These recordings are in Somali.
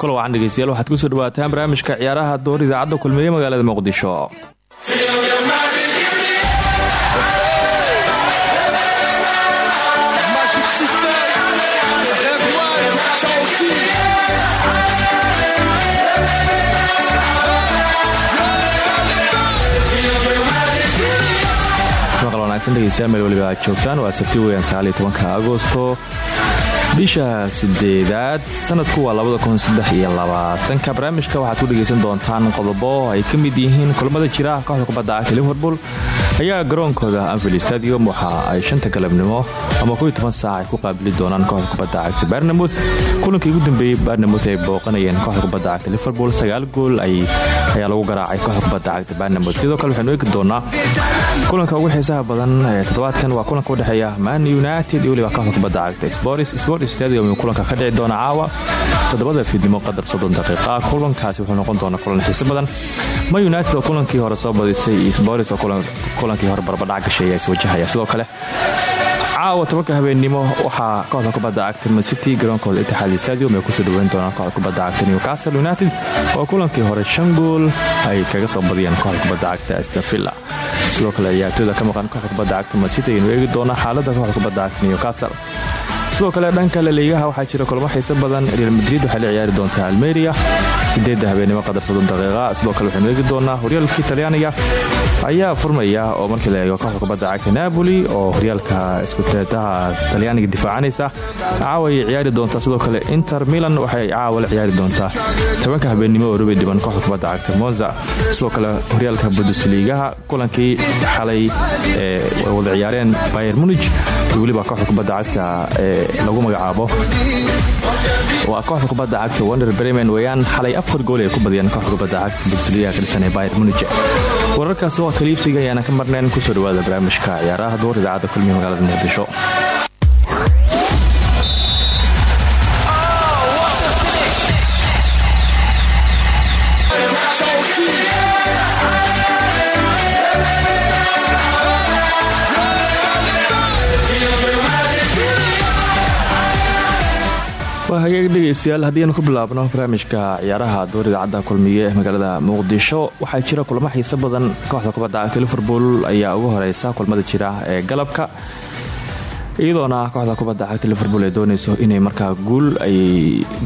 kula wacan dhegeystayaal waxaad ku soo dhawaataan barnaamijka ciyaaraha door idaacadda kulmiye magaalada muqdisho wanaagsan dhegeystayaal meel waliba aad joogtaan waa sabti weyaan sagaaliyo tobanka agosto. Bisha sideedaad sanadku waa labadakunsaddexiyolabaatanka barnaamijka waxaad ku dhegaysan doontaan qodobo ay ka mid yihiin kulamada jira kooxda kubadda cagta liverpool. Ayaa garoonkooda anfield stadium waxa ay shanta galabnimo ama koiyo toban saac ay ku qaabili doonaan kooxda kubadda cagta barnamuth kulankii ugu dambeeyey barnamuth ay booqanayeen kooxda kubadda cagta liverpool. Sagaal gool ayaa lagu garaacay kooxda cagta barnamuth sidoo kale waxaynu eegi doonaa kulanka ugu xiisaha badan toddobaadkan waa kulanka udhexeeya man united iyo weliba kooxda cagta spors sport stadium kulanka ka dhici doona caawa toddobada fiidnimo qadar soddon daqiiqa. Kulankaasi wuxuu noqon doona kulan xiiso badan. Man united oo kulankii hore soo badisay iyo spors oo kulankii hore barbadhac gashay ayaa iswajahaya sidoo kale caawa tobanka habeennimo waxaa kooxda kubadda cagta mancity garoonkooda itixaad stadium ay ku soo dhaweyn doonaan kooxda kubadda cagta newcastle united oo kulankii hore shan gool ay kaga soo badiyeen kooxda kubadda cagta astonvilla sidoo kale ciyaartooyda ka maqan kooxda kubadda cagta mancity aynu eegi doonaa xaaladda kooxda kubadda cagta newcastle sidoo kale dhanka laliigaha waxaa jira kulamo xiiso badan. Real madrid waxay la ciyaari doontaa almeria. Sideedda habeenimo qadar soddon daqiiqa sidoo kale waxaynu eegi doonaa horyaalkii talyaaniga ayaa furmaya oo markii la eego kooxda kubadda cagta napoli oo horyaalka iskuteetaha talyaaniga difaacanaysa caawa ayay ciyaari doontaa. Sidoo kale inter milan waxay caawa la ciyaari doontaa. Tobanka habeennimo oo rubi dhiban kooxda kubadda cagta monza. Sidoo kale horyaalka bundesliigaha kulankii xalay ee wada ciyaareen bayer munig weliba kooxda kubadda cagta ee lagu magacaabo. Waa kooxda kubadda cagta wonder bremen weyaan xalay afar gool ay ku badiyeen kooxda kubadda cagta bundesliigaha kalisan ee bayer munig wararkaasi waa kaliibsiga ayaana ka marnayn ku soo dhawaada barnaamijka. Ciyaaraha duur idaacadda kulmihi magaalada muqdisho hagaag dhegaystayaal haddiianu ku bilaabno barnaamijka ciyaaraha door idaacadda kulmiye ee magaalada muqdisho waxaa jira kulamo xiiso badan. Kooxda kubadda cagta liverpool ayaa ugu horeysa kulmada jira ee galabka. Iyadoona kooxda kubadda cagta liverpool ay doonayso inay markaa guul ay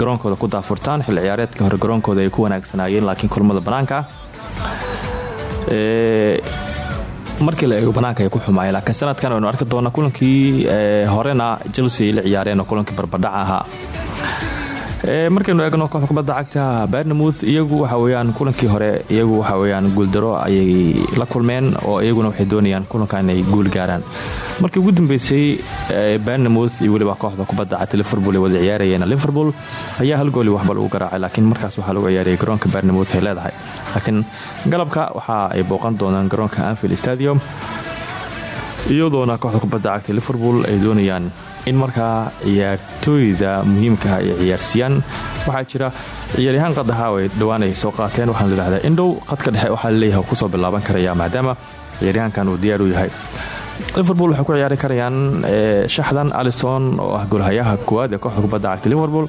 garoonkooda ku daafurtaan xilli ciyaareedka hore garoonkooda ay ku wanaagsanaayeen laakiin kulmada bannaanka markii la eego banaanka ay ku xumaayeen. Laakiin sanadkan waynu arki doonaa kulankii horena chelsea la ciyaareen kulankii barbadhac ahaa markaynu eegno kooxda kubadda cagta barnamuth iyagu waxa weyaan kulankii hore iyagu waxa weyaan guuldaro ayay la kulmeen oo iyaguna waxay doonayaan kulanka inay guul gaaraan. Markii ugu dambeysay barnamuth iyo weliba kooxda kubadda cagta liverpool ay wada ciyaarayeen. Liverpool ayaa hal gooli waxba lagu garaacay laakiin markaas waxaa lagu ciyaarayay garoonka barnamuth ay leedahay. Laakiin galabka waxa ay booqan doonaan garoonka anfield stadium iyadoona kooxda kubadda cagta liverpool ay doonayaan in markaa ciyaartooyda muhiimkaha ay ciyaarsiiyaan waxaa jira ciyaaryahaan qadaha ay dhowaan ay soo qaateen. Waxaana layidhahdaa indhow qadka dhexe waxaa la leeyahay ku soo bilaaban karaya maadaama ciyaaryahankan uu diyaar u yahay liverpool waxay ku ciyaari karayaan shaxdan alison oo ah golhayaha koowaad ee kooxda kubadda cagta liverpool.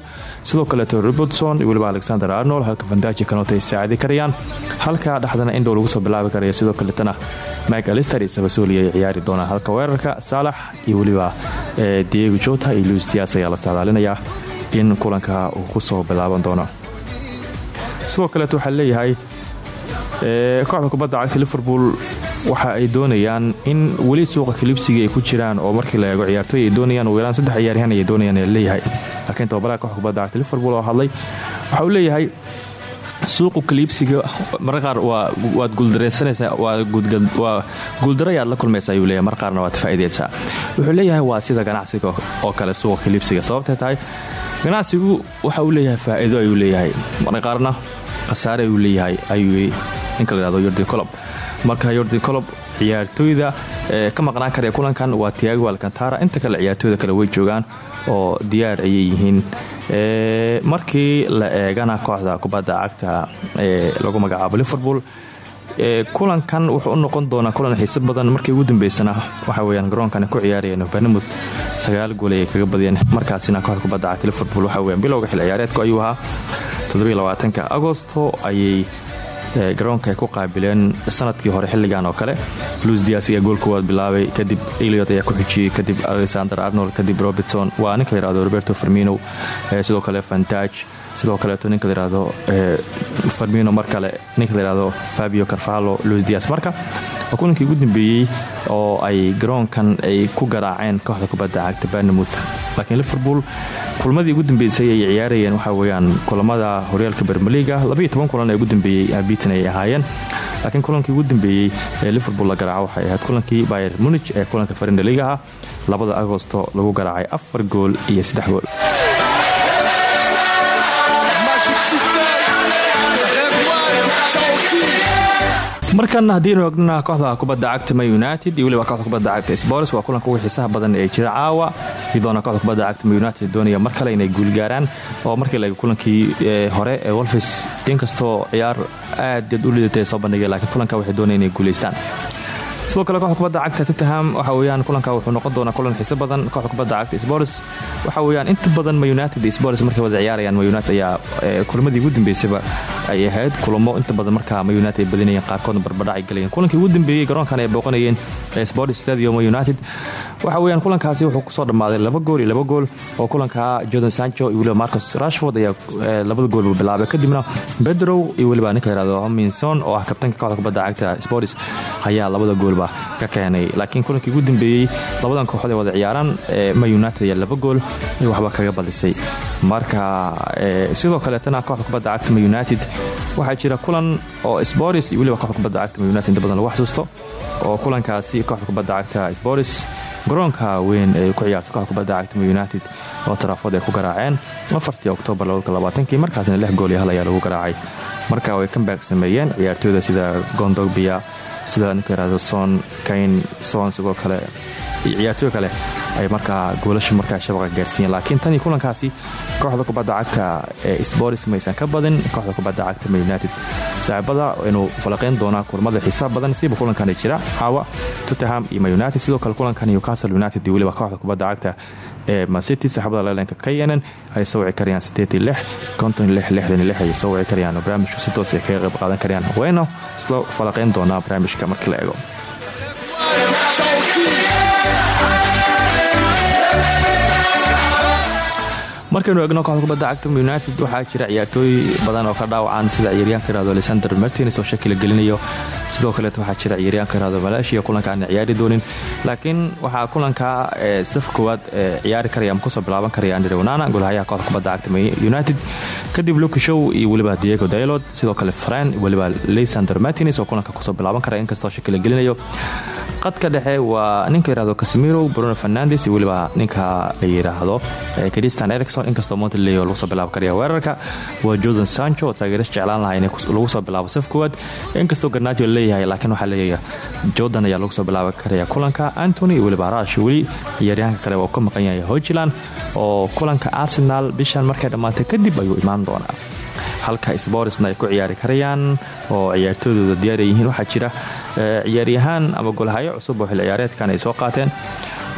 Sidoo kaleeto robertson iyo weliba alexander arnold halka vandaji kanota ay saacidi karayaan. Halka dhexdana indhow lagu soo bilaabi karaya sidoo kaletana mike alister iyo sabasoli ay ciyaari doonaan. Halka weerarka saalax iyo weliba diego jota iyo luis dias ayaa la saadaalinayaa in kulanka uu ku soo bilaaban doono. Sidoo kaleeto waxaa leeyahay kooxda kubadda cagta liverpool waxa ay doonayaan in weli suuqa kalibsiga ay ku jiraan oo markii la eego ciyaartooy ay doonayaan ugu yaraan saddex ciyaaryahan ay doonayaan ee leeyahay. Laakiin tababaraha kooxda kubadda liverpool oo hadlay waxa uu leeyahay suuqu kaliibsiga marra qaar waad guuldareysanaysaa waa guuldaro ayaad la kulmaysa ayuu leeyahay mar qaarna waad faa'iidaysaa wuxuu leeyahay waa sida ganacsiga oo kale suuqa kaliibsiga sababtay tahay ganacsigu waxa uu leeyahay faa'iido ayuu leeyahay marka qaarna khasaare ayuu leeyahay ayuu ninka layhahdo yordi colob marka yordi colob ciyaartooyda ka maqnaan karaya kulankan waa tiago alcantara. Inta kale ciyaartooyda kale way joogaan oo diyaar ayay yihiin. Markii la eegana kooxda kubadda cagta ee lagu magacaabo liverpool kulankan wuxuu noqon doonaa kulan xiise badan. Markii ugu dambeysana waxa weyaan garoonkan ku ciyaarayeen barnamouth sagaal gool ayay kaga badiyeen. Markaasina kooxda kubadda cagta liverpool waxa weyan bilowga xil ciyaareedku ayuu ahaa agosto ayay garoonka ay ku qaabileen sannadkii hore xilligan oo kale. Luis dias ayaa gool kuwaad bilaabay kadib eliot ayaa ku xijiyey kadib alexander arnold kadib robertson. Waa ninka layihahdo roberto fermino sidoo kale fantaj sidoo kaleeto ninka layihahdo farmino mar kale ninka layihahdo fabio carvalho luis dias marka waa kulankii ugu dambeeyey oo ay garoonkan ay ku garaaceen kooxda kubadda cagta barnemouth laakiin liverpool kulmadii ugu dambeysay ay ciyaarayeen waxaa weyaan kulamada horyaalka bermeliga kulan ee ugu dambeeyey abitan ay ahaayeen. Laakiin kulankii ugu dambeeyey ee liverpool la garaaco waxay ahayd kulankii bayer munich ee kulanka farindaliga ah labada agosto lagu garaacay afar gool iyo saddex gool markan haddiinu egnana kooxda kubadda cagta ma united iyo weliba kooxda kubadda cagta spors waa kulanka ugu xiisaha badan ee jira. Caawa iyadoona kooxda kubadda cagta ma united doonaya mar kale inay guulgaaraan oo markii laga kulankii hore ee wolfis inkastoo ciyaar aadaed u lidatay soo bandhigay laakiin kulanka waxay doonaya inay guulaystaan sidoo kale kooxda kubadda cagta tottenham waxa weyaan kulanka wuxuu noqon doonaa kulan xiise badan. Kooxda kubadda cagta spors waxa weyaan inta badan ma united iyo spors markay wada ciyaarayaan ma united ayaa kulamadii ugu dambeysayba ay ahayd kulamo. Inta badan markaa ma united ay badinayeen qaarkoodna barbadhac ay galayeen kulankii ugu dambeeyey garoonkan ay booqanayeen sport stadium united waxa weyaan kulankaasi wuxuu ku soo dhammaaday laba gool iyo laba gool oo kulanka jordan sancho iyo weliba marcus rashford ayaa labada goolba bilaabay. Kadibna bedrow iyo weliba ninka layhahdo hominson oo ah kabtanka kooxda kubadda cagta sports ayaa labada goolba ka keenay. Laakiin kulankii ugu dambeeyey labadan kooxood ee wada ciyaaraan ma united ayaa laba gool iyo waxba kaga badisay marka sidoo kaleetana kooxda kubadda cagta ma united waxaa jira kulan oo spors iyo weliba kooxda kubadda cagta ma united inta badan lagu xasuusto oo kulankaasi kooxda kubadda cagta spors garoonka weyn ee ku ciyaartay kooxda kubadda cagta united oo taraafod ay ku garaaceen. Afartii oktoobar kii markaasna lix gool iyo hal ayaa lagu garaacay. Marka way kambak sameeyeen ciyaartooyda sida gondogbia sida ninka yihahdo son kayn son sidoo kale ciyaartooy kale ay markaa goolasha markaa shabaqa gaarsiiyeen laakiin tanii kulankaasi kooxda kubadda cagta ee spors maysan ka badin kooxda kubadda cagta ma united. Saaxiibada inuu falaqayn doonaa kulamada xiisaha badan siba kulankan jira. Caawa tottenham iyo ma united sidoo kale kulanka newcastle united iyo weliba kooxda kubadda cagta ee masity saaxibada leelanka ka yeenen ay soo wici karayaan ay soo wici karayaan barnaamijka si toos ay kaga qayb qaadan karayaan wayna isla falaqayn doonaa barnaamijka markii la eego markaynu eegno kooxda kubadda cagta united waxaa jira ciyaartooy badan oo ka dhaawacaan sida ciyaaryaanka yiraahdo alexander martins oo shaki la gelinayo. Sidoo kaleet waxaa jira ciyaaryaanka yiraahdo malaysia kulanka aan ciyaari doonin. Laakiin waxaa kulanka saf koowaad ciyaari karaya ama ku soo bilaaban karaya andre wanana golhayaha kooxda kubadda cagta united. Kadib lukishow iyo weliba diego daylod sidoo kale fren weliba alexander martins oo kulanka ku soo bilaaban karaya inkastoo shaki la gelinayo qadka dhexe waa ninka yiraahdo casimiro bruno fernandes iyo weliba ninka la yiraahdo christian ericson inkastoo montleo lagu soo bilaabi karaya weerarka waa jordan sancho. Oo taageeras jeclaan lahaa in lagu soo bilaabo saf koowaad. Inkastoo garnaajo la leeyahay laakiin waxaa leeyahay jordan ayaa lagu soo bilaabi karaya kulanka. Antony iyo weliba rash weli ciyaaryahanka kale waa ka maqan yahay hojiland oo kulanka arsenal bishan markay dhammaatay kadib ayuu imaan doonaa halka sborisna ay ku ciyaari karayaan oo ciyaartooydooda diyaara yihiin. Waxaa jira ciyaaryahaan ama golhayo cusub oo xil ay soo qaateen.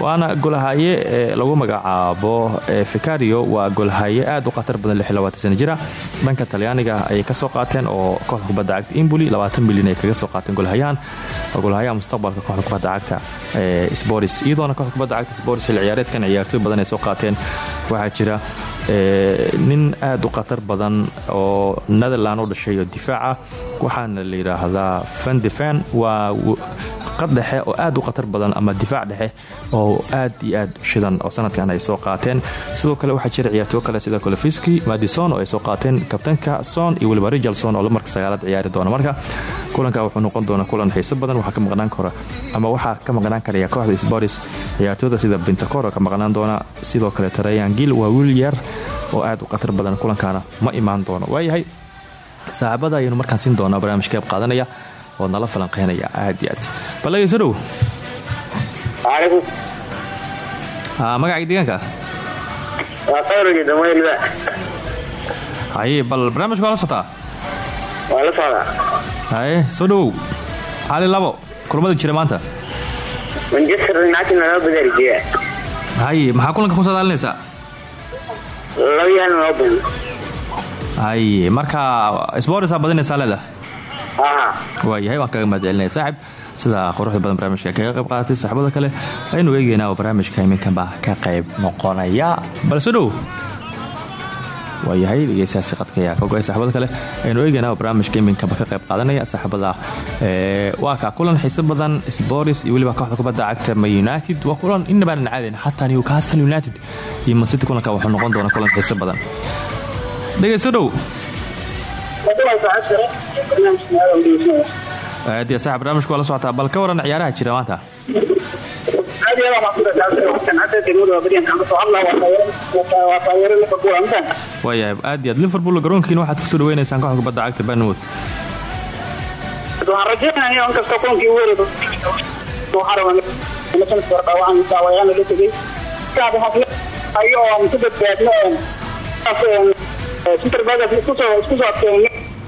Waana golhaye lagu magacaabo ficario waa golhaye aad u khatar badan jira. Dhanka talyaaniga ayay ka soo qaateen oo kooxda kubadda cagta imbuli milyan ay kaga soo qaateen golhayahan golhayaha mustaqbalka kooxda kubadda cagta sporis iyadoona kooxda kubadda cagta sporis xil ciyaareedkan ciyaartooy badan ay soo qaateen. Waxaa jira nin aad u khatar badan oo netherland u dhashay oo difaaca waxaana la yidhaahdaa fandefan waa qad dhexe oo aad u khatar badan ama difaac dhexe oo aad iyo aad shidan oo sanadkan ay soo qaateen. Sidoo kale waxaa jira ciyaartoo kale sida colofiski madison oo ay soo qaateen kabtanka son iyo weliba richardson oo lamarka sagaalaad ciyaari doona marka kulanka wuxuu noqon doona kulan xiiso badan. Waxaa ka maqnaan kara ama waxaa ka maqnaan karaya kooxda sporis ciyaartooyda sida bintacor ka maqnaan doona. Sidoo kale tarayan gil waa wiil yar oo aad u khatar badan kulankaana ma imaan doono. Waayahay saaxiibada ayaynu markaan siin doonaa barnaamij qaadanaya oo nala falanqeynaya aad iyo aad. Balageyso dhow magacii deegaanka? Haye bal barnaamijka waa la sotaa haye soo dhowow cali labo kulamada jira maanta. Haye maxaa kulanka ku noo badan haye marka sbortsaa badinaysaa leeda aha waayahay waan kaga mahadcelinaya saaxib. Sida quruxda badan barnaamijka kaga qayb qaadatay saaxibada kale aynu eegeynaa oo barnaamijka iminkanba ka qayb noqonaya. Balse dhow. Waayahay dhegeystayaasi qadkaya foga saaxibada kale aynu eegeynaa oo barnaamijka iminkanba ka qayb qaadanaya saaxibada waa ka kulan xiiso badan sports iyo weliba kooxda kubadda cagta ma united. Waa kulan inabaanan caadayn xataa newcastle united iyo masity kulanka wuxuu noqon doona kulan xiiso badan. Dhegeysto dhow aadiya saaxib barnaamijka waa la socotaa bal ka waran ciyaaraha jira maanta. Waayahay aad iyo aad liverpool garoonkiina waxaad ku soo dhaweynaysaan kooxda kubadda cagta banmouth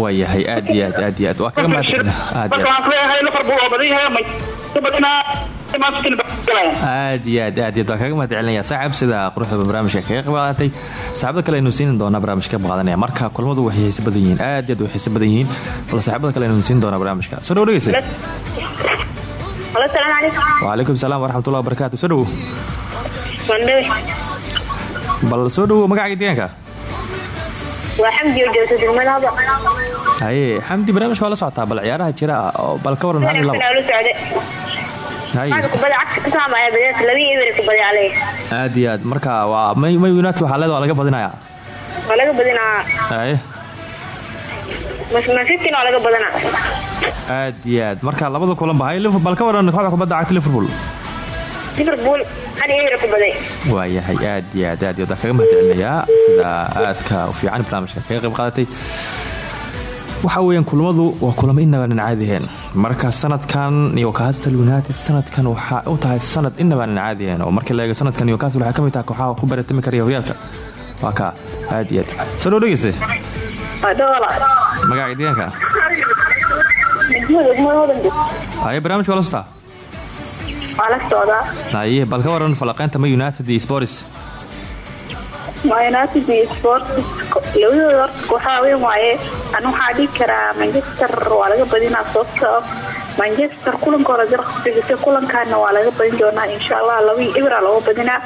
waayahay aad iyo aad aad iyo aad waa kaga mahadcelina aad iyo aad aad waa kaga mahadcelinaya saaxib sida quruxda barnaamijka kaga qayb qaadatay saaxibada kale aynu siin doonaa barnaamijka qayb qaadanaya marka kulmadu waxay xiiso badan yihiin aad iyo aad way xiiso badan yihiin bal saaxibada kale aynu siin doonaa barnaamijka soo dhow dhegeysa waalaikum salaam waraxmatullahi wabarakaatu soo Mandhawe. bal soo dhowo magacaaga deegaanka haye xamdi barnaamijka waa la socotaa bal ciyaaraha jira oo bal ka waran aad iyo aad marka waa may united waxaa leeda waa laga badinayaa aad iyo aad marka labada kulan ba haye liverpool bal ka waran kooxda kubadda cagta liverpool waayahay aad iyo aad aad iyo aad kaga mahadcelinayaa sida aadka u fiican barnaamijka kaga qayb qaadatay. Waxa weeyaan kulamadu waa kulamo inabaanan caadiheen marka sanadkan newcastle united sanadkan waxaa u tahay sanad inabaanan caadiheen oo markii la eego sanadkan newcastle waxay ka mid tahay kooxaha ku baratami karaya horyaalka waa ka aad iyo aad. Soo dhow dhegeyste Waa doola. magaca deegaanka haye barnaamijka waa la sotaa bal ka waran falaqeynta ma united iyo sports. United iyo Sport labadooda horta kooxaha weyn waaye anu waxaa dhihi karaa Manchester waa laga badinaa sababtoo Manchester kulankooda jar khasbisay kulankaana waa laga badin doonaa insha Allah eber aa looga badinaa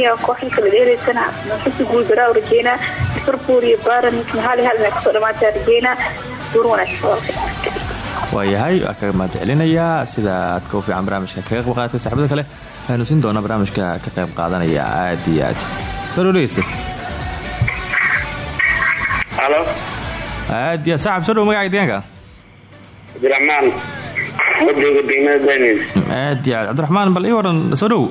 iyo kooxda kala dheereysana Manchester guul daraa u rajeynaa Liverpool iyo Bayern hal hal inay ka soo dhamaataa rajeynaa guur wanaagsan waayahay waa kaga mahadcelinayaa sida aadka u fiican barnaamijka kaga qayb qaadatay saaxibada kale aynu siin doonaa barnaamijka ka qayb qaadanaya. Aad iyo aad. Aad iyo aad. Saaxib soo dhow magaca deegaanka. Cabdiraxmaan wadooga degmada danis aad iyo aad. Cabdiraxmaan bal ii waran soo dhow.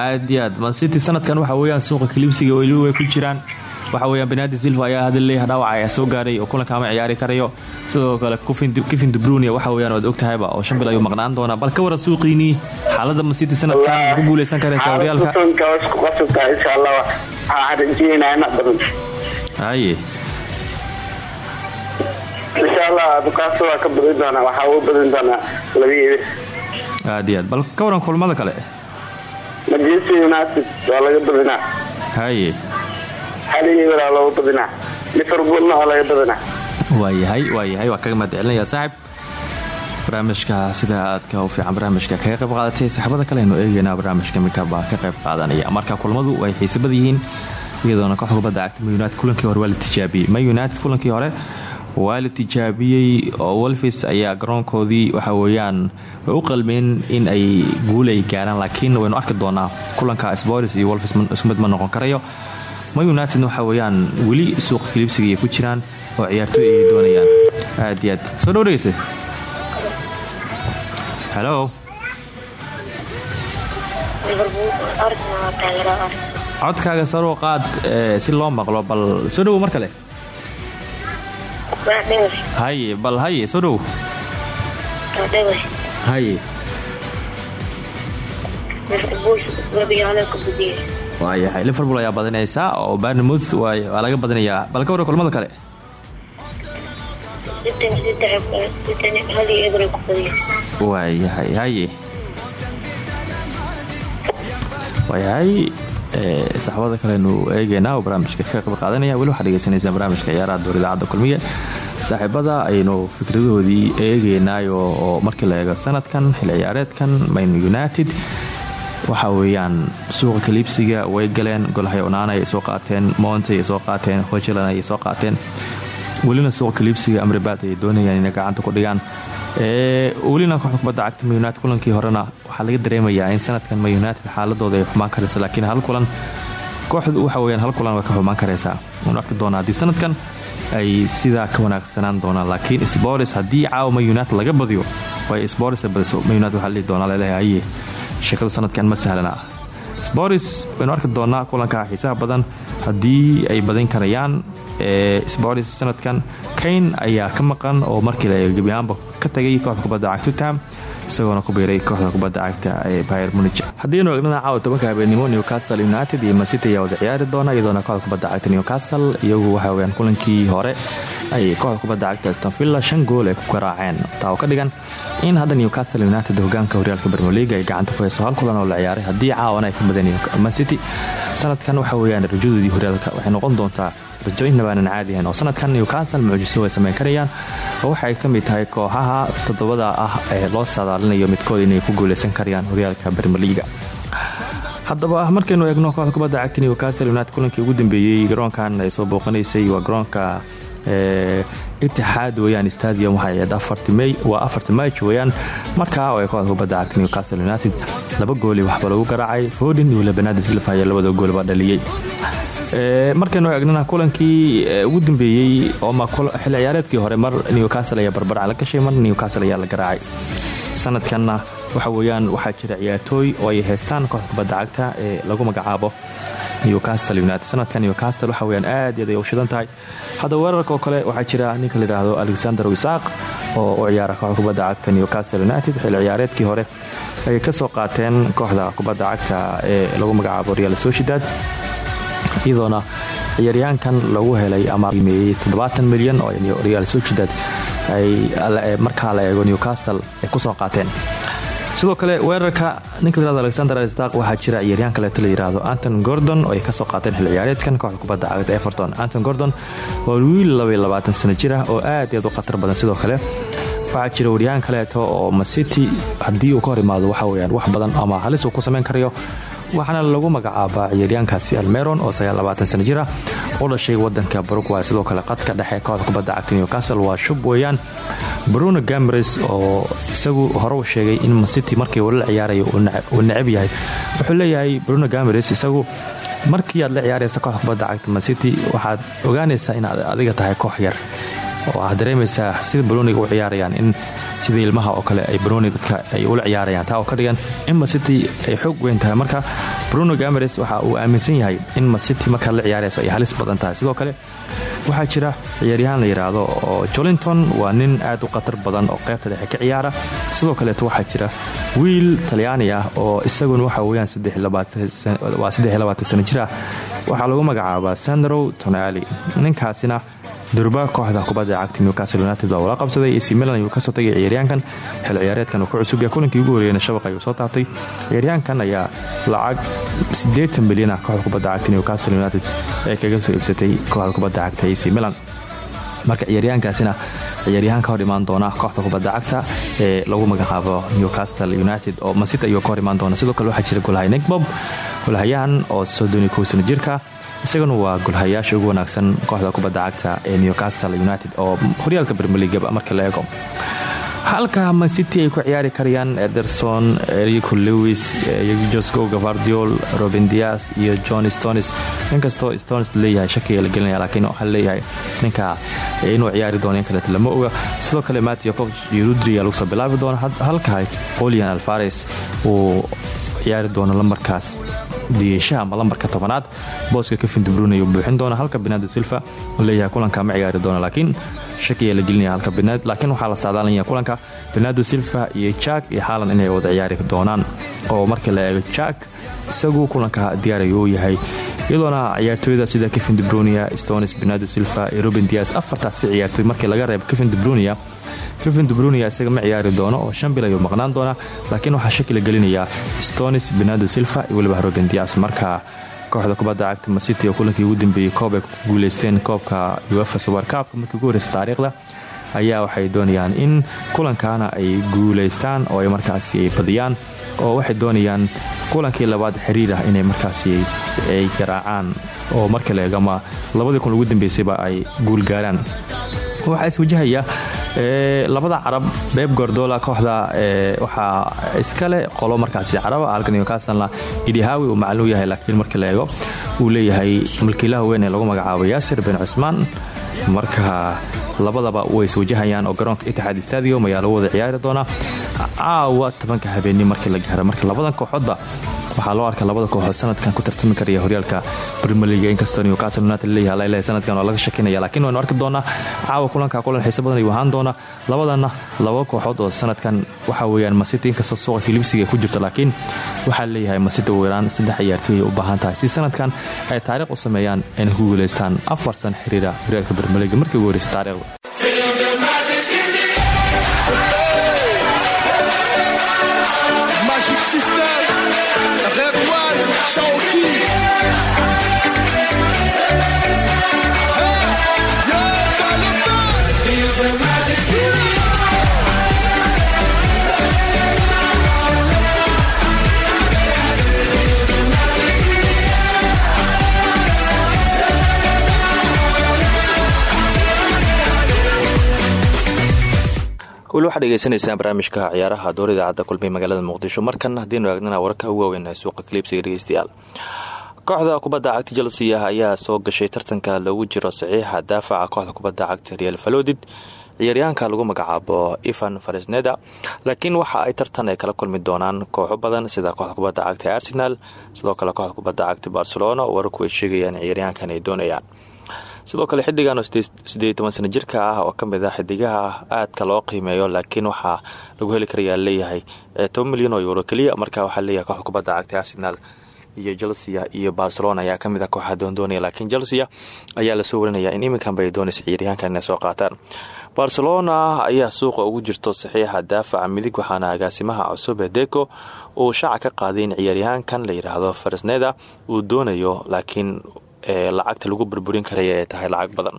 Aad iyo aad. Man city sanadkan waxa weeyaan suuqa kaliibsiga oo iligu ay ku jiraan waxa weeyaan benadi silva ayaa hadda leeyahay dhaawac ayaa soo gaaray oo kulanka ama ciyaari karayo. Sidoo kale kevin dubrunia waxa weeyaan waad ogtahayba oo shan bil ayuu maqnaan doonaa. Bal ka waran suuqiinii xaaladda man city sanadkan ku guuleysan inaad badan. Haye insha allah adukaas waa ka badin doonaa waxaa uu badin doonaa labii eber aad iyo aad. Bal ka waran kulmada kale. Manchester united waa laga badinaa. Haye hal iyo eber aa looga badinaa saaxib. Barnaamijka sida aadka u fiican barnaamijka kaga qayb qaadatay saxaabada kale aynu eegeynaa barnaamijka mikaba ka qayb qaadanaya. Marka kulamadu ay xiise bad yihiin iyadoona kooxda kubadda cagta ma kulankii hore waa la tijaabiyey kulankii hore waa la oo wolfis ayaa garoonkoodii waxa weeyaan u qalmeen in ay guul ay gaaraan laakiin waynu arki doonaa kulanka sporis iyo wolfis isku mid ma noqon karayo ma unitedna waxa weeyaan weli suuqa kilibsiga ay ku jiraan oo ciyaartooy ay doonayaan. Aad iyo aad. Soo dhow dhegeysa helo codkaaga saroo qaad si loo maqlo bal soo dhowo mar kale. Haye bal haye soo dhow. Haye waayahay liverpool ayaa badinaysaa oo barnemouth waa laga badinayaa. Bal ka warra kulmada kale. Waayahay haye waayahay saxaabada kalenu eegeynaa oo barnaamijka ka qayb qaadanaya. Weli waxaad dhegeysanaysaan barnaamijka ciyaaraha door idaacadda kulmiye saaxiibada aynu fikradahoodii eegeynayo oo markii la eego sanadkan xil ciyaareedkan man united waxa weeyaan suuqa kaliibsiga way galeen golahay onaana ay soo qaateen monte ay soo qaateen hojelan ayay soo qaateen. Welina suuqa kaliibsiga amribaad ay doonayaan inay gacanta ku dhigaan. Welina kooxda kubadda cagta mayunited kulankii horena waxaa laga dareemayaa in sanadkan mayunited xaaladooda ay xumaan karaysa laakiin hal kulan kooxdu waxa weyaan hal kulan way ka xumaan karaysaa wanu arki doonaa haddii sanadkan ay sidaa ka wanaagsanaan doonaan laakiin sporis haddii caawa mayunited laga badiyo way sporis badiso mayunited waxaa dhihi doonaa la leeyahay haye sheekadu sanadkan ma sahlana. Sporis waynu arki doonaa kulanka xiisaha badan. Haddii ay badin karayaan sporis sanadkan kayn ayaa ka maqan oo markii la gebiyaanba ka tagay kooxda kubadda cagta tutam isagoona ku biiray kooxda kubadda cagta ee byr munij haddiinu egnana caawa tobanka habeenimo newcastle united iyo masity ayaa wada ciyaari doona iyadoona kooxda kubadda cagta newcastle. Iyagu waxa weyaan kulankii hore ay kooxda kubadda cagta stanvilla shan gool ay ku garaaceen. Taa oo ka dhigan in hadda newcastle united hogaanka horyaalka bermoliga ay gacanta ku hayso hal kulan oo la ciyaaray. Haddii caawana ay ka badeen mancity sanadkan waxa weyaan rajadoodii horyaalka waxay noqon doontaa rajo inabaanan caadihan oo sanadkan newcastle mucjiso way samayn karayaan. Oo waxay ka mid tahay kooxaha toddobada ah ee loo saadaalinayo midkood inay ku guuleysan karayaan horyaalka bermeliga haddaba markaynu eegno kooxda kubadda cagta newcastle united kulankii ugu dambeeyey garoonkan ay soo booqanaysay waa garoonka itixaad weyaan stadium waxay waa afarti maaj weyaan markaa oo ay kooxda kubadda cagta newcastle united laba gooli waxba lagu garaacay. Fodin iyo lebanadi silva ayaa labada goolba dhaliyey markaynu eegnana kulankii ugu dambeeyey ooma xil ciyaareedkii hore mar newcastle ayaa barbarca la gashay mar newcastle ayaa la garaacay. Sanadkanna waxa weyaan waxaa jira ciyaartooy oo ay haystaan kooxda kubadda cagta ee lagu magacaabo newcastle united. Sanadka newcastle waxa weyaan aad iyaad ay u shidan tahay. Kale waxaa jira ninka layidhaahdo alexander isaaq oo u ciyaara kooxda cagta newcastle united. Xil ciyaareedkii hore ayay ka soo qaateen kooxda kubadda cagta ee lagu magacaabo real sociedad iyadoona ciyaaryahankan lagu helay ama qiimeeyey milyan oo real sociedad ay markaa la eego newcastle ay ku soo qaateen sidoo kale weerarka ninka layirahdo alexander isdaq waxaa jira ciyaaryahan kaleeto la yidhaahdo anton gordon oo ay ka soo qaateen xil ciyaareedkan kooxda kubadda cagta everton. Anton gordon waa wiil sano jir ah oo aad iyaad u khatar badan. Sidoo kale waxaa jira waryahan kaleeto oo macity haddii uu ka hor imaado waxa weyaan wax badan ama halis uu ku samayn karayo waxaana lagu magacaabaa ciyaaryaankaasi almeron oo sano jir ah u dhashay wadanka barugway sidoo kale qadka dhexe kooxda kubadda cagta newcastle waa shub weeyaan. Bruno gamres oo isagu hore sheegay in macity markii uu la ciyaarayo uu necab yahay. Wuxuu leeyahay bruno gamres isagu markii aad la ciyaaraysa kooxda kubadda cagta macity waxaad ogaanaysaa inaad adiga tahay koox yar. Oo aad dareemaysaa sida baroniga u ciyaarayaan in sida ilmaha oo kale ay baroni dadka ay ula ciyaarayaan. Taa oo ka dhigan in macity ay xoog weyn tahay. Marka bruno gameres waxa uu aaminsan yahay in macity markaad la ciyaarayso ay halis badan tahay. Sidoo kale waxaa jira ciyaaryahaan la yidhaahdo oo jolinton waa nin aad u khatar badan oo qaybta dhexe ka ciyaara. Sidoo kaleeto waxaa jira wiil talyaani ah oo isaguna waxa weyaan waa sano jir ah lagu magacaabaa sandrow tonali. Ninkaasina durba kooxda kubadda cagta newcastle united baa ula qabsaday ac milan ayuu ka soo tagay. Ciyaaryahankan xil ciyaareedkan uu ku cusubya kulankii ugu horeeyana shabaq ayuu soo taabtay. Ciyaaryahankan ayaa lacag milyan ah kooxda kubadda cagta newcastle united ee kaga soo iibsatay kooxda kubadda cagta ac milan. Marka ciyaaryahankaasina ciyaaryahaan ka hor imaan doona kooxda kubadda cagta ee lagu magacaabo newcastle united oo masita ayuu ka imaan doona. Sidoo kale waxaa jira golhay nickbob golhayahan oo soddoniyo kow sana jirka isaguna waa golhayaasha ugu wanaagsan kooxda kubadda cagta ee newcastle united oo horyaalka bermeligaba marka la eego. Halka mancity ay ku ciyaari karayaan ederson erico lewis josco gavardiol robin dias iyo john stones. Inkastoo stones leeyahay shakiga la gelinaya laakiin waxaa leeyahay ninka inuu ciyaari doono in kaleeta lama oga. Sidoo kale matio cov iyo rudriga lagu soo bilaabi doona halka olian alfares uu ciyaari doono lambarkaas diyeeshaha ama lambarka tobanaad. Booska kevin debrune ayuu buuxin doona halka benado silva leeyahay kulanka ma ciyaari doona laakiin shakiya la gelinaya halka benad laakiin waxaa la saadaalanaya kulanka benado silva iyo jack iyo haalan inay wada ciyaari doonaan. Oo markii la eego jack isagu kulanka diyaarayo uu yahay. Iyadoona ciyaartooyda sida kevin debrunia stones benado silva iyo robin dias afartaasi ciyaartooy markii laga reebo kevin debrunia kevin debrunia isaga ma ciyaari doono oo shan bil ayuu maqnaan doona laakiin waxaa shaki la gelinayaa stones benado silva iyo weliba robin dias marka kooxda kubadda cagta masiti oo kulankii ugu dambeeyey koob ay ku koobka uefa subarkaabka markii ugu horeysa taariikhda ayaa waxay doonayaan in kulankaana ay guuleystaan oo ay markaasi ay badiyaan oo waxay doonayaan kulankii labaad xiriir ah inay markaasi ay garaacaan oo marka la eegama labadii kun ugu dambeysayba ay guul gaaraan waxaa iswajahaya labada carab beeb gordola kooxda waxaa iskale qolo markaasi caraba halka newcastlena idihaawi uu macluu yahay laakiin marka la uu leeyahay mulkiilaha weyn ee lagu magacaabo yaasir bin cusmaan marka labadaba way iswajahayaan oo garoonka itixaad stadium ayaa lagu wada ciyaari doonaa. Caawa tobanka habeenni markii la gaaro marka labadan kooxoodba waxaa loo arka labada kooxood sanadkan ku tartami karaya horyaalka brmeliga inkastoo newcastle united leeyahay la leeyahay sanadkan waa laga shakinaya laakiin waynu arki doonaa caawa kulanka kulan xiise badan ayuu ahaan doona labadana laba kooxood oo sanadkan waxaa weeyaan masiti inkastoo suuqa hilibsiga ku jirto laakiin waxaa leeyahay masiti ugu yaraan saddex ciyaartooy u baahan tahay. Si sanadkan ay taariikh u sameeyaan inay ku guuleystaan afar san xiriira horyaalka brmeliga markii ugu horeysa taariikhda Show Key. Weli waxaad dhegeysanaysaan barnaamijka ciyaaraha door idaacadda kulmiye magaalada muqdisho. Markan haddiinu eegnana wararka ugu waaweyn ee suuqa kaliibsiga dhegeystayaal. Kooxda kubadda cagta chelsea ayaa soo gashay tartanka loogu jiro saxiixa daafaca kooxda kubadda cagta real falodid ciyaaryahanka lagu magacaabo evan faresneda laakiin waxa ay tartan ay kala kulmi doonaan kooxo badan sida kooxda kubadda cagta arsenal sidoo kale kooxda kubadda cagta barcelona wararku ay sheegayaan ciyaaryahankan ay doonayaan sidoo kale xidigan oo sana jirka ah oo ka mid ah xidigaha aadka loo qiimeeyo laakiin waxaa lagu heli karayaa leeyahay toban milyan oo euro keliya marka waxaa leeyahay kooxda arsenal iyo chelsea iyo barcelona ayaa ka mid ah kooxaa doondoonaya laakiin chelsea ayaa la soo warinaya in iminkanba ay doonaysa ciyaaryahankan inay soo qaataan. Barcelona ayaa suuqa ugu jirto saxiixa daafaca midig waxaana agaasimaha cusub ee deco uu shaaca ka qaaday in ciyaaryahaankan la yidhaahdo faresneda uu doonayo laakiin lacagta lagu burburin karaya ay tahay lacag badan.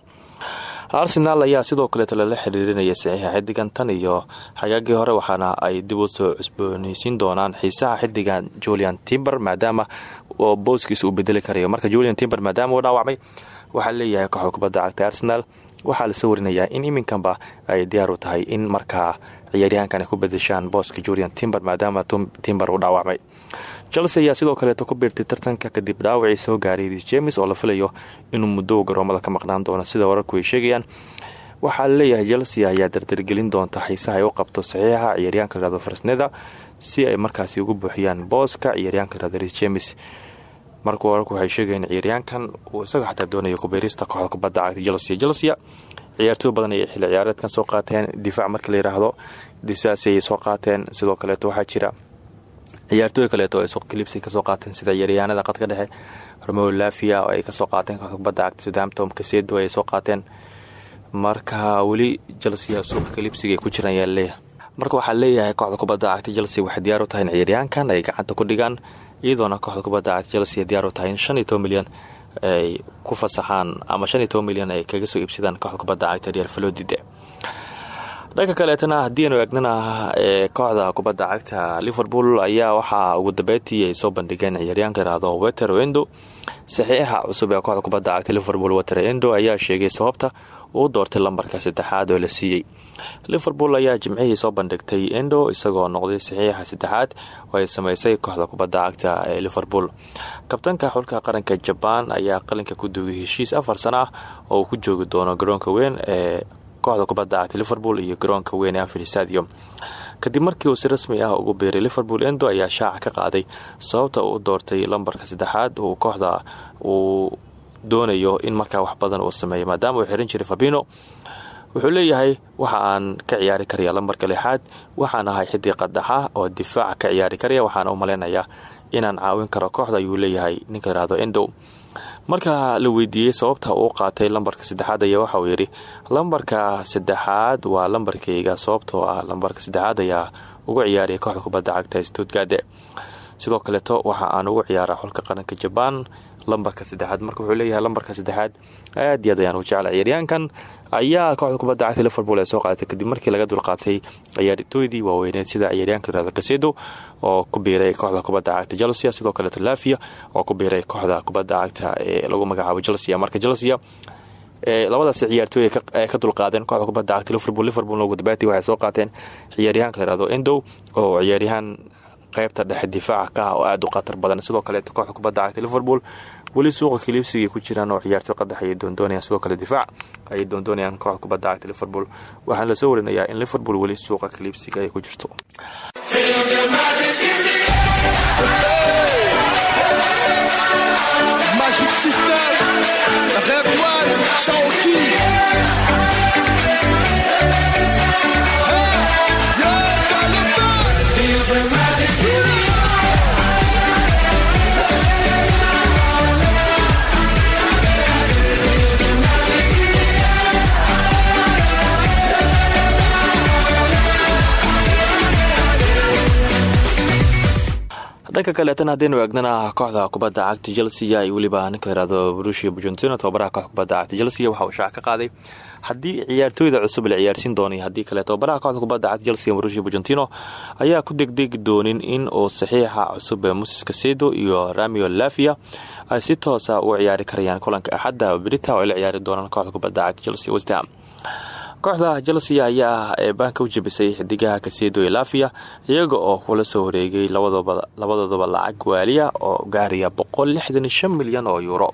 Arsenal ayaa sidoo kaleeto lala xiriirinaya saxiixa xidigan tan iyo xagaagii hore waxaana ay dib u soo cusbooneysiin doonaan xiisaha xidigan julian timber maadaama oo booskiisa uu bedeli karayo. Marka julian timber maadaama uu dhaawacmay waxaa leeyahay kooxda kubadda cagta arsenal waxaa la soo warinayaa in iminkanba ay diyaar u tahay in markaa ciyaaryahankan ay ku bedeshaan booska julian timber maadaama timber uu dhaawacmay chelsea ayaa sidoo kaleeto ku biirtay tartanka kadib dhaawacii soo gaaray ris james oo la filayo inuu muddo garoomada ka maqnaan doono sida wararku ay sheegayaan. Waxaa la leeyahay chelsea ayaa dardargelin doonta xiisaha ay u qabto saxiixa ciyaaryahanka lahado farsneda si ay markaasi ugu buuxiyaan booska ciyaaryahanka lahado ris james. Marka wararku waxay sheegayeen ciyaaryahankan uu isaga xataa doonayo kubiirista kooxda kubadda cagta chelsea. Chelsea ciyaartooy badan ayay xilli ciyaareedkan soo qaateen difaac marka la yidhaahdo disaasi soo qaateen sidoo kaleeto waxaa jira ciyaartooy kaleeto ay suuq kalibsi ka soo qaateen sida ciyaaryahanada qadka dhexe. Romeo lafia oo ay ka soo qaateen kooxda kubadda cagta southampton. Kasedo ay soo qaateen. Marka weli chelsea suuqa kalibsiga ay ku jiraan ayaa marka waxaa leeyahay kooxda kubadda cagta chelsea waxay diyaar u tahay in ciyaaryahankan ay gacanta ku dhigaan iyadoona kooxda kubadda cagta chelsea diyaar u tahay in shan iyo toban milyan ay ku fasaxaan ama shan iyo toban milyan ay kaga soo iibsadaan kooxda kubadda cagta real falodide dhanka kaleetana haddiinu eegnana ee kooxda kubadda cagta liverpool ayaa waxaa ugu dambeyntii ay soo bandhigeen ciyaaryaanka yiraahdo weter endo. Saxiixa cusub ee kooxda kubadda cagta liverpool weter endo ayaa sheegay sababta uu doortay lambarka saddexaad oo la siiyey liverpool ayaa jimcihii soo bandhigtay endo isagoo noqday saxiixa saddexaad oo ay sameysay kooxda kubadda cagta ee liverpool. Kabtanka xulka qaranka jabaan ayaa qalinka ku duugay heshiis afar sano ah oo ku joogi doono garoonka weyn ee kooxda kubadda cagta liverpool iyo garoonka weyn ee anfield stadium. Kadib markii uu si rasmi ah ugu biiray liverpool endo ayaa shaaca ka qaaday sababta uu doortay lambarka saddexaad uu kooxda uu doonayo in markaa wax badan uu sameeyo maadaama uu xiran jiray fabino wuxuu leeyahay waxa aan ka ciyaari karaya lambarka lixaad waxaan ahay xidii qadaxa oo difaaca ka ciyaari karaya waxaana u malaynayaa inaan caawin karo kooxda ayuu leeyahay ninka yihahdo endow marka la weydiiyey sababta uu qaatay lambarka saddexaad ayaa waxa uu yidhi lambarka saddexaad waa lambarkayga sababtoo ah lambarka saddexaad ayaa ugu ciyaaraya kooxda kubadda cagta stuttgade sidoo kaleeto waxa aan ugu ciyaaraa xulka qaranka jabaan lambarka saddexaad marka wuxuu leeyahay lambarka saddexaad aad iyo aad ayaan u jecla ciyaaryaankan ayaa kooxda kubadda cagta liverpool ee soo qaadatay kadib markii laga dulqaatay ciyaartooydii waaweyneed sida ciyaaryaanka yiraahdo kasedo oo ku biiray kooxda kubadda cagta chelsea sidoo kaleeto lafia oo ku biiray kooxda kubadda cagta ee lagu magacaabo chelsea. Marka chelsea labadaas ciyaartooy ay ka dulqaadeen kooxda kubadda cagta liverpool liverpool ugu dambeyntii waxay soo qaateen ciyaaryahanka yiraahdo endow oo ciyaaryahan qaybta dhexe difaaca ka ah oo aada u khatar badan. Sidoo kaleeto kooxda kubadda cagta liverpool weli suuqa kaliibsigay ku jiraan oo ciyaartooy qadax ayay sidoo kale difaac ayay doondoonayaan kooxda kubadda cagta liverpool. Waxaana la soo warinayaa in liverpool weli suuqa kaliibsiga ay ku jirto Magic System, Red One, Shaoki. Dhanka kaleetana haddaynu eegnana kooxda kubadda cagta chelsea iyo weliba ninka layihahdo brushia bujuntino tababaraha kooxda cagta chelsea waxa uu shaac ka qaaday. Haddii ciyaartooyda cusub la ciyaarsiin doonay haddii kale tababaraha kooxda kubadda cagta chelsea brushia bujuntino ayaa ku degdegi doonin in uu saxiixa cusub musis kasedo iyo ramio lafia ay si toosa u ciyaari karayaan kulanka axadda. Brita oo ay la ciyaari doonaan kooxda kubadda cagta chelsea westham kooxda chelsea ayaa eebaanka u jebisay xidigaha kasedo ee lafia iyaga oo kula soo wareegay labadoodaba lacag waaliya oo gaaraya milyan oo yuuro.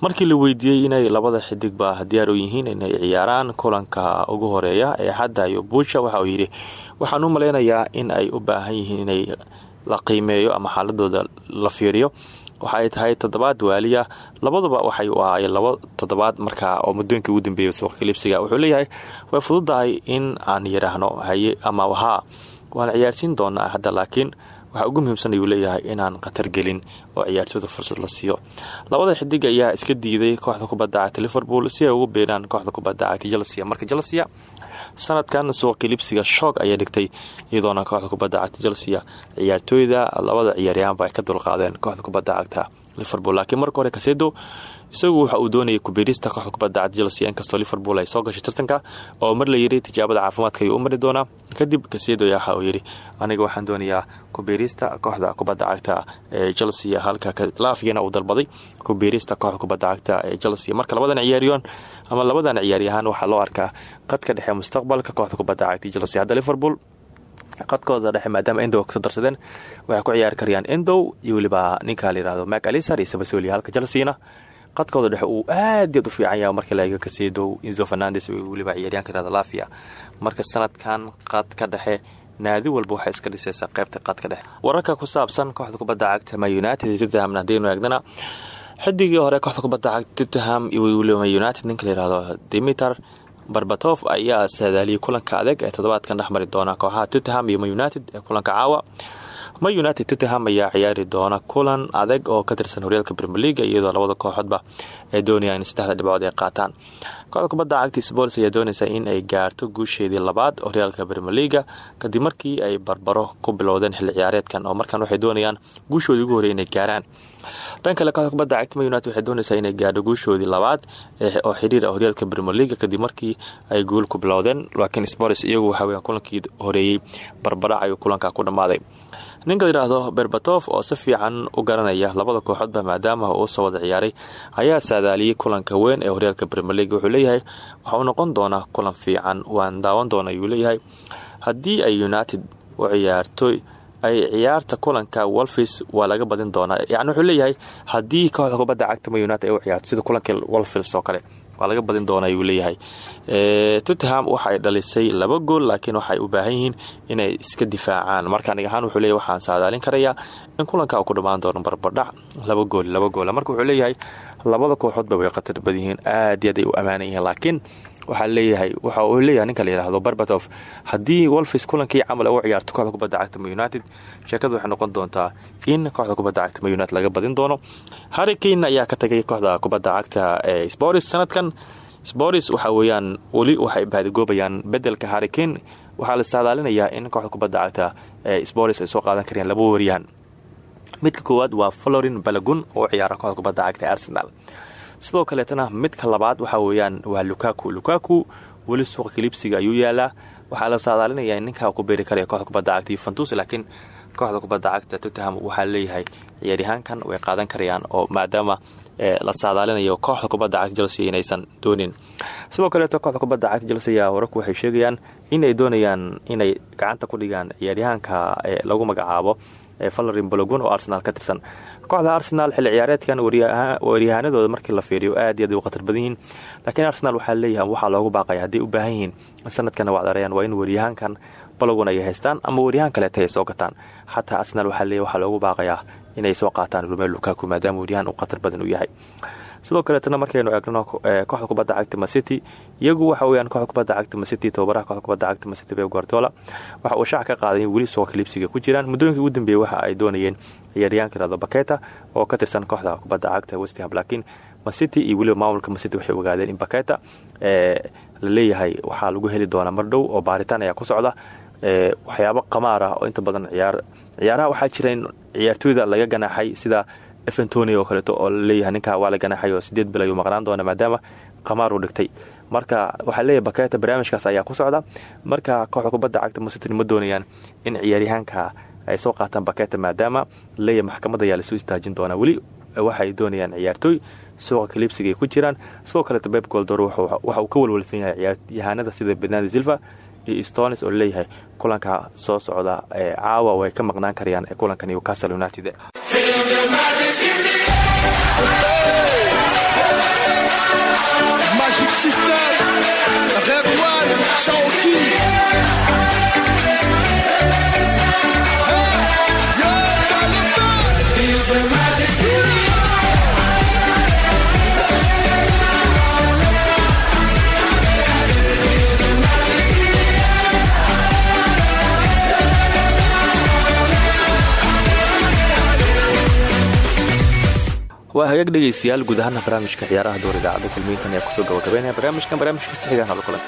Markii la weydiiyey inay labada xidigba diyaar u yihiin inay ciyaaraan kulanka ugu horreeya ee xadda iyo buusha waxa uu yidhi waxaan u malaynayaa in ay u baahan yihiin inay la qiimeeyo ama xaaladooda la fiiriyo waxa ay tahay toddobaad waaliya. Labaduba waxay u ahaayeen laba toddobaad markaa oo muddooyinkii ugu dambeeyay suuqa kaliibsiga wuxuu leeyahay way fududahay in aan yidhaahno haye ama haa waan ciyaarsiin doonaa hadda laakiin waxaa ugu muhiimsan ayuu leeyahay inaan khatar gelin oo ciyaartooyda fursad la siiyo. Labada xidig ayaa iska diiday kooxda kubadda cagta liverpool si ay ugu beeraan kooxda kubadda cagta chelsea. Marka chelsea sanadkan suuqa kilibsiga shoog ayay dhigtay iyadoona kooxda kubadda cagta chelsea ciyaartooyda labada ciyaaryahanba ay ka dulqaadeen kooxda kubadda cagta liverpool. Laakiin marka hore kasedo isagu waxa uu doonayay kubiirista kooxda kubadda cagta chelsea liverpool ay soo gashay tartanka. Oo mar la yiri tijaabada caafimaadka ayuu u mari doonaa. Kadib kasedo waxa uu yidhi aniga waxaan doonayaa kubiirista kooxda kubadda cagta ee chelsea halka laafiyana uu dalbaday kubiirista kooxda kubadda cagta ee chelsea. Marka labadan ciyaaryoon ama labadan ciyaaryahaan waxaa loo arkaa qadka dhexe mustaqbalka kooxda kubadda cagta chelsea. Hadda liverpool qadkooda dhexe maadaama endow ka soo darsadeen waxay ku ciyaari karayaan endow iyo weliba ninka layihahdo mac alisar iyo sabasoli halka chelseana qadkooda dhexe uu aad yaad u fiican yaha markii laga kaseedow inzo fernandes weliba ciyaaryaanka yihahdo lafia. Marka sanadkan qadka dhexe naadi walba waxay iska dhisaysaa qaybta qadka dhexe. Wararka ku saabsan kooxda kubadda cagta ma united iyo tottenhamna haddaynu eegnana xidigii hore kooxda kubadda cagta tottenham iyo weliba united ninka layihahdo dimitar barbatof ayaa saadaaliyay kulanka adeeg ee toddobaadkan dhex mari doona kooxaha tottenham iyo united ee kulanka caawa ma united tottenham ayaa ciyaari doona kulan adag oo ka tirsan horyaalka premier leaga iyadoo labada kooxoodba ay doonayaan in saddexda dhibcood ay qaataan. Kooxda kubadda cagta spols ayaa doonaysa in ay gaarto guusheedii labaad horyaalka premier leaga kadib markii ay barbaro ku bilowdeen xilli ciyaareedkan oo markaan waxay doonayaan guushoodii ugu horey inay gaaraan. Dhan kale kooxda kubadda cagta man united waxay doonaysaa inay gaadho guushoodii labaad oo xiriir ah horyaalka premier leaga kadib markii ay guul ku bilowdeen laakiin spors iyagu waxaa weya kulankii horeeyey barbarac ayuu kulanka ku dhammaaday ninka layidhaahdo berbatof oo si fiican u garanaya labada kooxoodba maadaama uu soo wada ciyaaray ayaa saadaaliyey kulanka weyn ee horyaalka premier league. Wuxuu leeyahay waxa uu noqon doonaa kulan fiican waan daawan doona ayuu leeyahay. Haddii ay united u ciyaartoy ay ciyaarta kulanka wolfis waa laga badin doonaa. Yani wuxuu leeyahay haddii kooxda kubadda cagta ma united ay u ciyaarto sida kulankii wolfils oo kale waa laga badin doona ayuu leeyahay. Tottenham waxay dhalisay laba gool laakiin waxay u baahan yihiin inay iska difaacaan. Marka anig ahaan wuxuu leeyahy waxaan saadaalin karayaa in kulanka uu ku dhammaan doono barbadhac laba gool laba goola marka wuxuu leeyahay labada kooxoodba way khatar badan yihiin aad iyo aad ay u ammaanan yihiin laakiin waxaa leeyahay waxa uu leeyahay ninka la yidhaahdo barbatof haddii wolfis kulankii camal u ciyaarto kooxda kubadda cagta ma united sheekadu waxay noqon doontaa in kooxda kubadda cagta ma united laga badin doono. Harry kane ayaa ka tagay kooxda kubadda cagta ee sporis sanadkan sporis waxa weeyaan weli waxay baadigoobayaan bedelka harry kane. Waxaa la saadaalinayaa in kooxda kubadda cagta ee sporis ay soo qaadan karayaan laba wariyaan midka koowaad waa florin balagun oo ciyaara kooxda kubadda cagta ee arsenal sidoo kaleetana midka labaad waxa weeyaan waa lukaku. Lukaku weli suuqa kilibsiga ayuu yaalaa waxaa la saadaalinayaa in ninkaa ku beeri karaya kooxda kubadda cagta yuventus laakiin kooxda kubadda cagta tottenham waxaa leeyahay ciyaaryahaankan way qaadan karayaan oo maadaama la saadaalinayo kooxda kubadda cagta chelsea inaysan doonin. Sidoo kaleeto kooxda kubadda cagta chelsea ayaa wararku waxay sheegayaan in ay doonayaan inay gacanta ku dhigaan ciyaaryahaanka lagu magacaabo valorin balogun oo arsenal ka tirsan. Kooxda arsenal xilli ciyaareedkan waryahanadooda markii la fiiriyo aad iyo aad u khatar badan yihiin. Laakiin arsenal waxaa leeyahay waxaa loogu baaqaya hadday u baahan yihiin sanadkana wacdarayaan waa in waryahaankan balogun ay haystaan ama waryahaan kaleeta ay soo gataan. Xataa arsenal waxaa leeyahy waxaa loogu baaqayaa inay soo qaataan rumel lukaku maadaama waryahaan uu khatar badan u yahay sidoo kaleetana markaynu eegno kooxda kubadda cagta macity iyagu waxa weyaan kooxda kubadda cagta macity tababaraha kooxda kubadda cagta macity beb guardiola waxa uu shaac ka qaaday weli soo kalibsiga ku jiraan. Muddooyinkii ugu dambeeyey waxa ay doonayeen ciyaaryahanka yiraahdo baketa oo ka tirsan kooxda kubadda cagta westham laakiin macity iyo weliba maamulka macity waxay ogaadeen in baketa la leeyahay waxaa lagu heli doonaa mar dhow oo baaritaan ayaa ku socda. Waxyaabo qamaar ah oo inta badan ciyaar ciyaaraha waxaa jira in laga ganaaxay sida eventoni oo kaleeto oo la leeyahay ninkaa waa la ganaxay oo sideed bil ayuu maqnaan doona maadaama qamaar uu dhigtay. Marka waxaa leeyahay baketa barnaamijkaas ayaa ku socda. Marka kooxda kubadda cagta masitn ma doonayaan in ciyaaryahaanka ay soo qaataan baketa maadaama la leeyahay maxkamadda ayaa la soo istaajin doonaa. Weli waxaay doonayaan ciyaartooy suuqa kaliibsiga ku jiraan. Sidoo kaleeto beb goldor waxa uu ka walwalsan yahay ciyaaryahaanada sida bernardi silva iyo stonis oo la leeyahay kulanka soo socda ee caawa way ka maqnaan karayaan ee kulanka newcastle united Magic System, Red One, waa hagaag dhegaystayaal guud ahaana barnaamijka ciyaaraha door idaacadda kulmiintan ayaa ku soo gabagabeynaya barnaamijkan barnaamijka saxigaan hada kulan